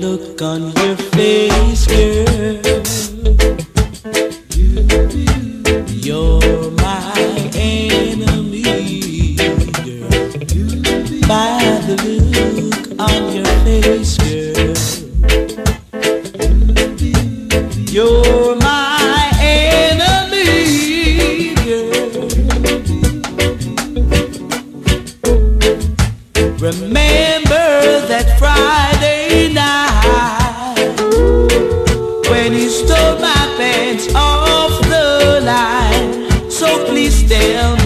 look on your face, girl. You're my enemy. By the look on your face, girl. Remember that Friday night when you stole my pants off the line. So please tell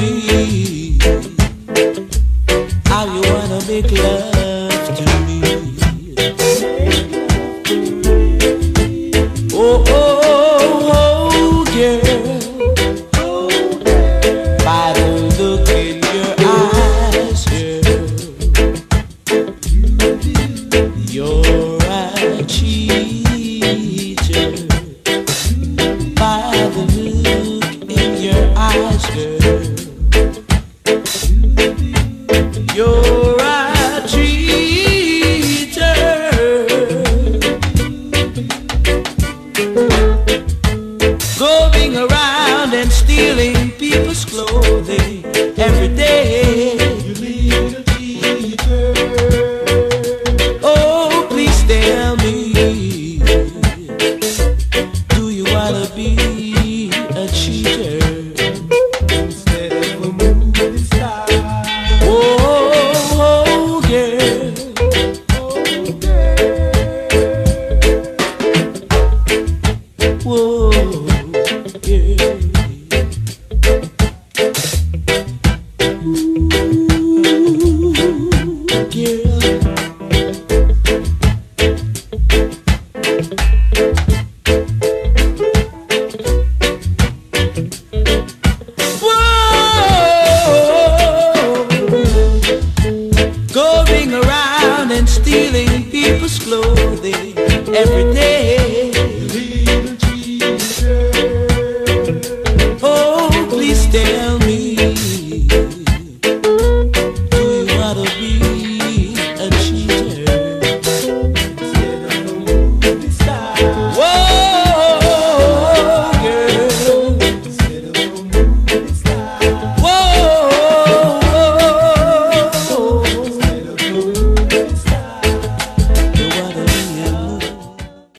Going around and stealing people's clothing every day. You little cheater. Oh, please tell me, do you wanna be a cheater stealing people's clothing every day.